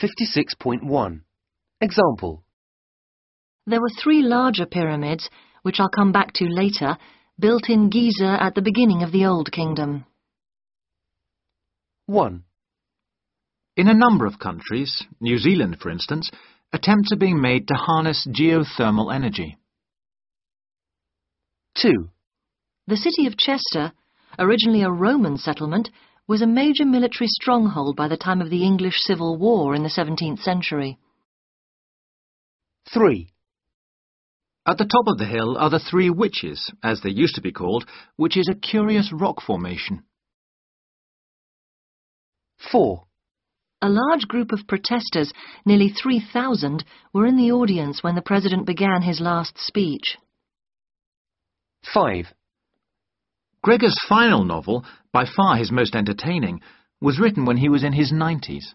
56.1 Example There were three larger pyramids, which I'll come back to later, built in Giza at the beginning of the Old Kingdom. 1, In a number of countries, New Zealand for instance, attempts are being made to harness geothermal energy. 2, The city of Chester, originally a Roman settlement, was a major military stronghold by the time of the English Civil War in the 17th century. 3, At the top of the hill are the Three Witches, as they used to be called, which is a curious rock formation. 4, A large group of protesters, nearly 3,000, were in the audience when the President began his last speech. 5, Gregor's final novel, by far his most entertaining, was written when he was in his 90s.